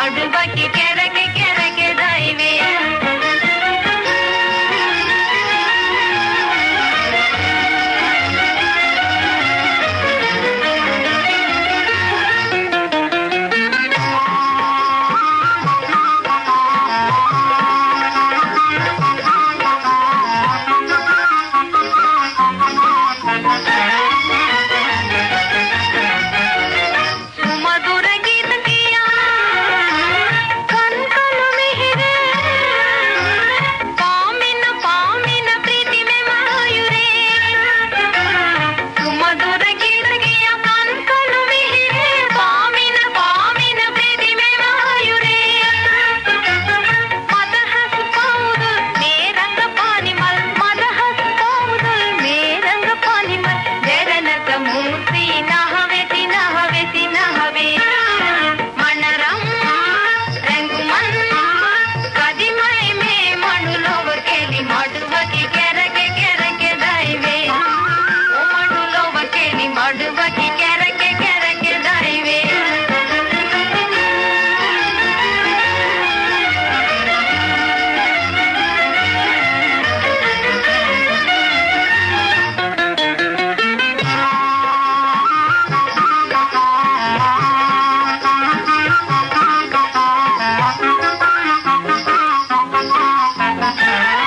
மடுபட்டி கிறங்கு கிறங்கு Yeah.